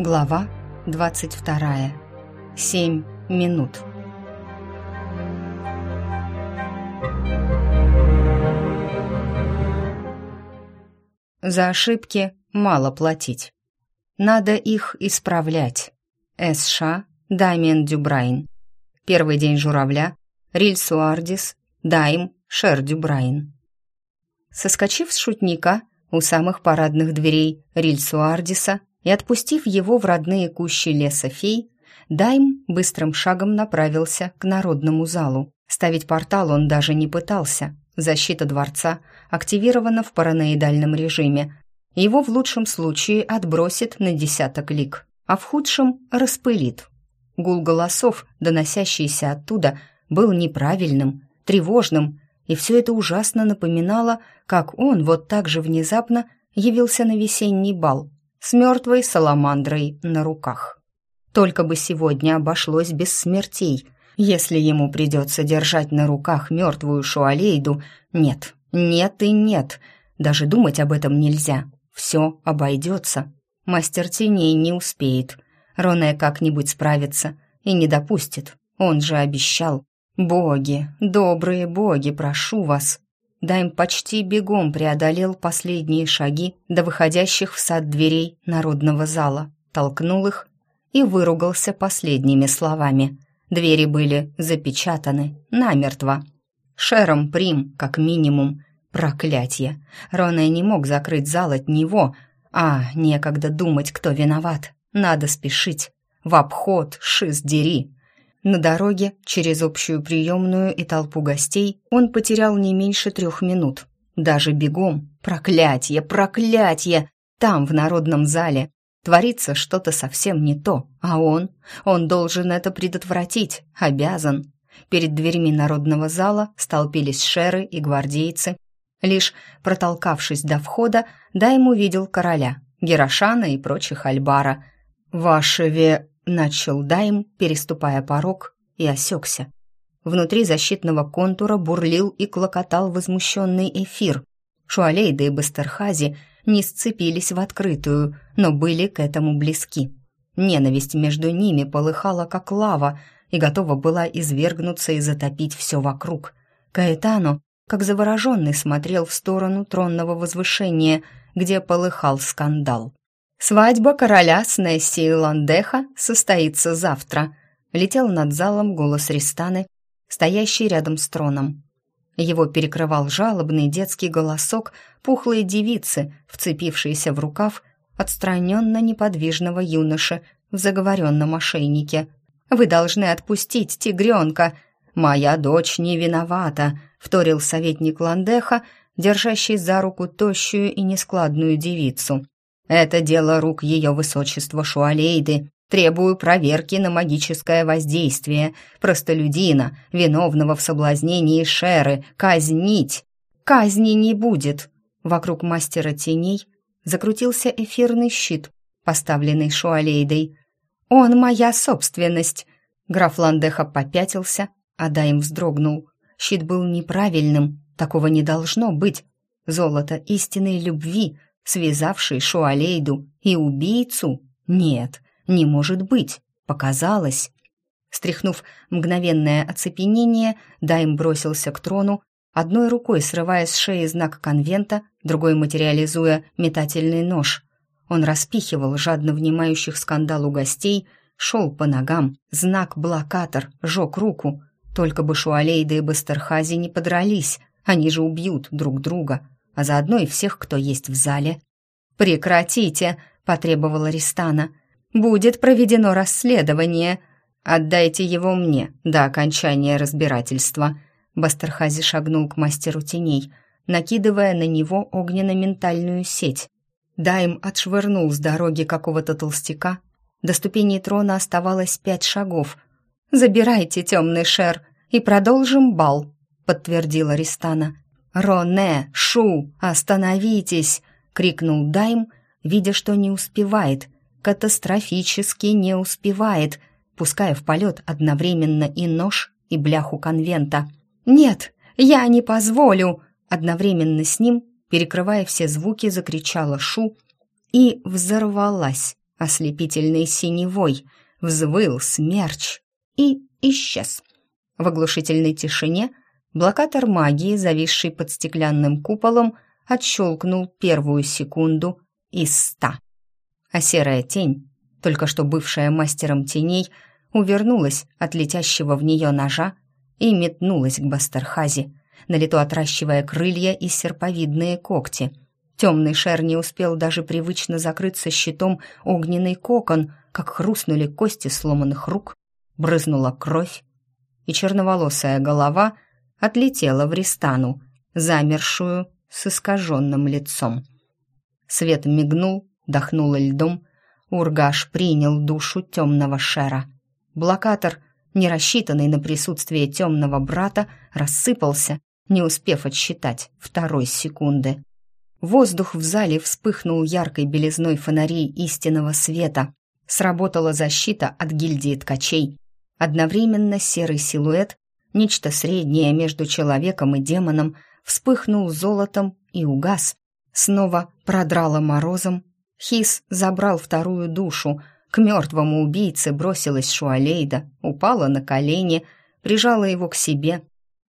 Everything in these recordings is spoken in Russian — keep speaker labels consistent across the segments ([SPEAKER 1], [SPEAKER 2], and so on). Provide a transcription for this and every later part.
[SPEAKER 1] Глава 22. Семь минут. За ошибки мало платить. Надо их исправлять. С.Ш. Дамиен Дюбрайн. Первый день журавля. Риль Суардис. Дайм Шер Дюбрайн. Соскочив с шутника у самых парадных дверей Риль Суардиса, и, отпустив его в родные кущи леса фей, Дайм быстрым шагом направился к народному залу. Ставить портал он даже не пытался. Защита дворца активирована в параноидальном режиме. Его в лучшем случае отбросит на десяток лик, а в худшем распылит. Гул голосов, доносящийся оттуда, был неправильным, тревожным, и все это ужасно напоминало, как он вот так же внезапно явился на весенний бал, с мертвой саламандрой на руках. Только бы сегодня обошлось без смертей. Если ему придется держать на руках мертвую Шуалейду, нет, нет и нет. Даже думать об этом нельзя. Все обойдется. Мастер теней не успеет. Роне как-нибудь справится и не допустит. Он же обещал. «Боги, добрые боги, прошу вас, Дайм почти бегом преодолел последние шаги до выходящих в сад дверей народного зала, толкнул их и выругался последними словами. Двери были запечатаны намертво. Шером Прим, как минимум. Проклятье! Роне не мог закрыть зал от него, а некогда думать, кто виноват. Надо спешить. В обход, шиз дери. На дороге, через общую приемную и толпу гостей, он потерял не меньше трех минут. Даже бегом. Проклятье, проклятье! Там, в народном зале, творится что-то совсем не то, а он, он должен это предотвратить, обязан. Перед дверьми народного зала столпились шеры и гвардейцы. Лишь протолкавшись до входа, Дайм увидел короля, Герошана и прочих Альбара. «Ваше ве...» начал Дайм, переступая порог, и осекся. Внутри защитного контура бурлил и клокотал возмущенный эфир. Шуалейда и Бастерхази не сцепились в открытую, но были к этому близки. Ненависть между ними полыхала, как лава, и готова была извергнуться и затопить все вокруг. Каэтано, как завороженный, смотрел в сторону тронного возвышения, где полыхал скандал. «Свадьба короля с Нессией Ландеха состоится завтра», — летел над залом голос Ристаны, стоящий рядом с троном. Его перекрывал жалобный детский голосок пухлой девицы, вцепившейся в рукав отстраненно неподвижного юноши в заговоренном ошейнике. «Вы должны отпустить тигренка!» «Моя дочь не виновата», — вторил советник Ландеха, держащий за руку тощую и нескладную девицу. Это дело рук ее высочества Шуалейды. Требую проверки на магическое воздействие. Простолюдина, виновного в соблазнении Шеры, казнить. Казни не будет. Вокруг мастера теней закрутился эфирный щит, поставленный Шуалейдой. «Он моя собственность!» Граф Ландеха попятился, а Дайм вздрогнул. Щит был неправильным, такого не должно быть. Золото истинной любви — связавший Шуалейду и убийцу? Нет, не может быть, показалось. Стряхнув мгновенное оцепенение, Дайм бросился к трону, одной рукой срывая с шеи знак конвента, другой материализуя метательный нож. Он распихивал жадно внимающих скандалу гостей, шел по ногам, знак-блокатор, жег руку. Только бы Шуалейда и Бастерхази не подрались, они же убьют друг друга а заодно и всех, кто есть в зале. «Прекратите!» — потребовала Ристана. «Будет проведено расследование. Отдайте его мне до окончания разбирательства». Бастерхази шагнул к мастеру теней, накидывая на него огненно-ментальную сеть. Дайм отшвырнул с дороги какого-то толстяка. До ступеней трона оставалось пять шагов. «Забирайте темный шер и продолжим бал», — подтвердила Ристана. «Роне! Шу! Остановитесь!» — крикнул Дайм, видя, что не успевает, катастрофически не успевает, пуская в полет одновременно и нож, и бляху конвента. «Нет, я не позволю!» Одновременно с ним, перекрывая все звуки, закричала Шу и взорвалась, ослепительной синевой, взвыл смерч и исчез. В оглушительной тишине блокатор магии, зависший под стеклянным куполом, отщелкнул первую секунду из ста. А серая тень, только что бывшая мастером теней, увернулась от летящего в нее ножа и метнулась к Бастерхазе, на лету отращивая крылья и серповидные когти. Темный шер не успел даже привычно закрыться щитом огненный кокон, как хрустнули кости сломанных рук, брызнула кровь, и черноволосая голова отлетела в Ристану, замершую с искаженным лицом. Свет мигнул, дохнуло льдом, Ургаш принял душу темного шера. Блокатор, не рассчитанный на присутствие темного брата, рассыпался, не успев отсчитать второй секунды. Воздух в зале вспыхнул яркой белизной фонарей истинного света. Сработала защита от гильдии ткачей. Одновременно серый силуэт, нечто среднее между человеком и демоном, вспыхнул золотом и угас. Снова продрало морозом. Хис забрал вторую душу. К мертвому убийце бросилась Шуалейда, упала на колени, прижала его к себе.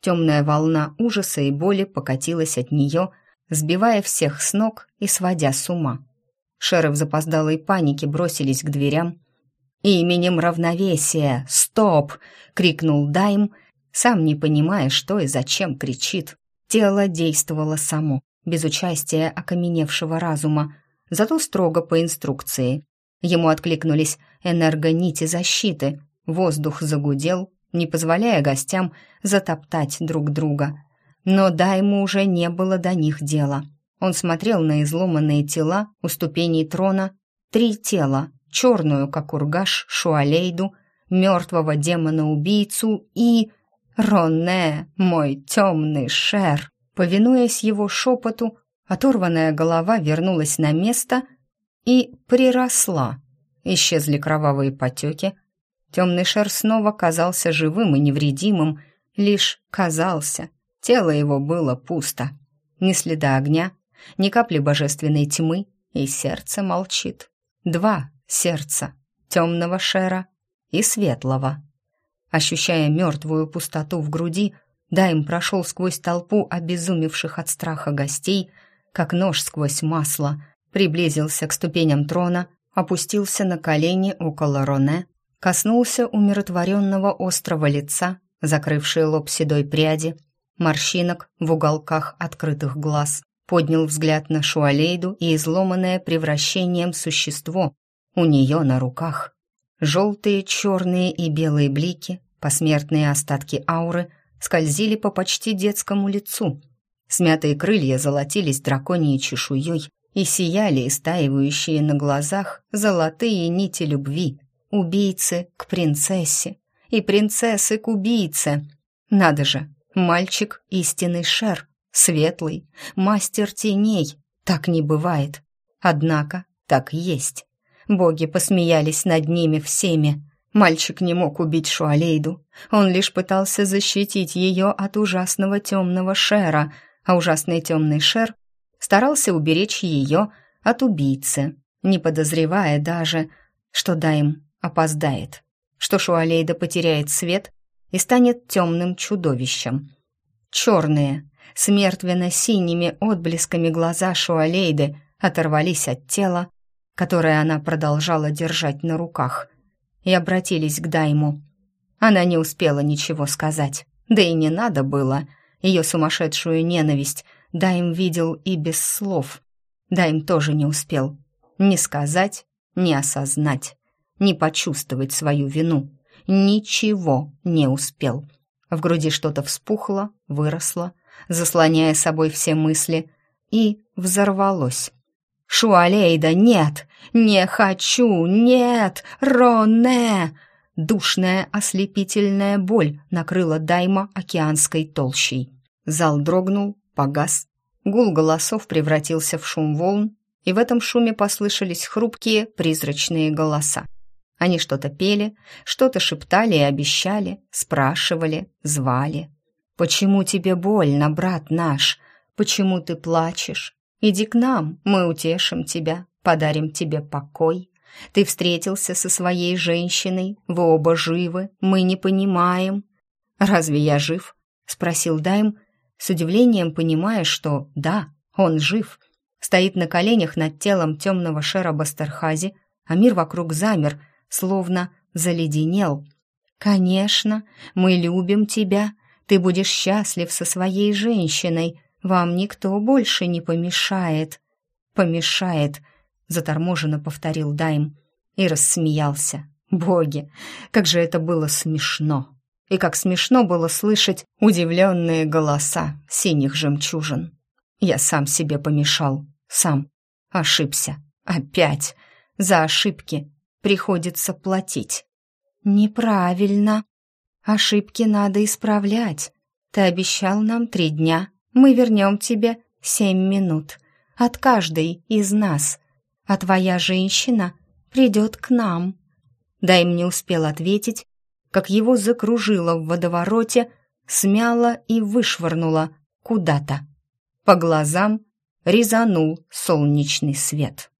[SPEAKER 1] Темная волна ужаса и боли покатилась от нее, сбивая всех с ног и сводя с ума. Шеры в запоздалой панике бросились к дверям. «Именем равновесия! Стоп!» — крикнул Дайм, сам не понимая, что и зачем кричит. Тело действовало само, без участия окаменевшего разума, зато строго по инструкции. Ему откликнулись энергонити защиты, воздух загудел, не позволяя гостям затоптать друг друга. Но Дайму уже не было до них дела. Он смотрел на изломанные тела у ступеней трона, три тела, черную, как ургаш, Шуалейду, мертвого демона-убийцу и... «Ронне, мой темный шер!» Повинуясь его шепоту, оторванная голова вернулась на место и приросла. Исчезли кровавые потеки. Темный шер снова казался живым и невредимым, лишь казался. Тело его было пусто. Ни следа огня, ни капли божественной тьмы, и сердце молчит. Два сердца, темного шера и светлого. Ощущая мертвую пустоту в груди, Дайм прошел сквозь толпу обезумевших от страха гостей, как нож сквозь масло, приблизился к ступеням трона, опустился на колени около Роне, коснулся умиротворенного острого лица, закрывшей лоб седой пряди, морщинок в уголках открытых глаз, поднял взгляд на Шуалейду и изломанное превращением существо у нее на руках. Желтые, черные и белые блики, посмертные остатки ауры скользили по почти детскому лицу. Смятые крылья золотились драконьей чешуей и сияли истаивающие на глазах золотые нити любви. Убийцы к принцессе и принцессы к убийце. Надо же, мальчик истинный шер, светлый, мастер теней. Так не бывает. Однако так есть. Боги посмеялись над ними всеми. Мальчик не мог убить Шуалейду. Он лишь пытался защитить ее от ужасного темного шера, а ужасный темный шер старался уберечь ее от убийцы, не подозревая даже, что Дайм опоздает, что Шуалейда потеряет свет и станет темным чудовищем. Черные, с мертвенно-синими отблесками глаза Шуалейды оторвались от тела, которое она продолжала держать на руках, и обратились к Дайму. Она не успела ничего сказать, да и не надо было. Ее сумасшедшую ненависть Дайм видел и без слов. Дайм тоже не успел ни сказать, ни осознать, ни почувствовать свою вину. Ничего не успел. В груди что-то вспухло, выросло, заслоняя собой все мысли, и взорвалось. «Шуалейда, нет! Не хочу! Нет! Роне!» Душная ослепительная боль накрыла Дайма океанской толщей. Зал дрогнул, погас. Гул голосов превратился в шум волн, и в этом шуме послышались хрупкие призрачные голоса. Они что-то пели, что-то шептали и обещали, спрашивали, звали. «Почему тебе больно, брат наш? Почему ты плачешь? Иди к нам, мы утешим тебя, подарим тебе покой. Ты встретился со своей женщиной, вы оба живы, мы не понимаем». «Разве я жив?» — спросил Дайм, с удивлением понимая, что да, он жив, стоит на коленях над телом темного Шера Бастерхази, а мир вокруг замер, словно заледенел. «Конечно, мы любим тебя, ты будешь счастлив со своей женщиной, вам никто больше не помешает». «Помешает», — заторможенно повторил Дайм и рассмеялся. «Боги, как же это было смешно!» И как смешно было слышать удивленные голоса синих жемчужин. Я сам себе помешал, сам. Ошибся. Опять. За ошибки приходится платить. Неправильно. Ошибки надо исправлять. Ты обещал нам три дня. Мы вернем тебе семь минут. От каждой из нас. А твоя женщина придет к нам. Дай мне успел ответить, как его закружило в водовороте, смяло и вышвырнуло куда-то. По глазам резанул солнечный свет.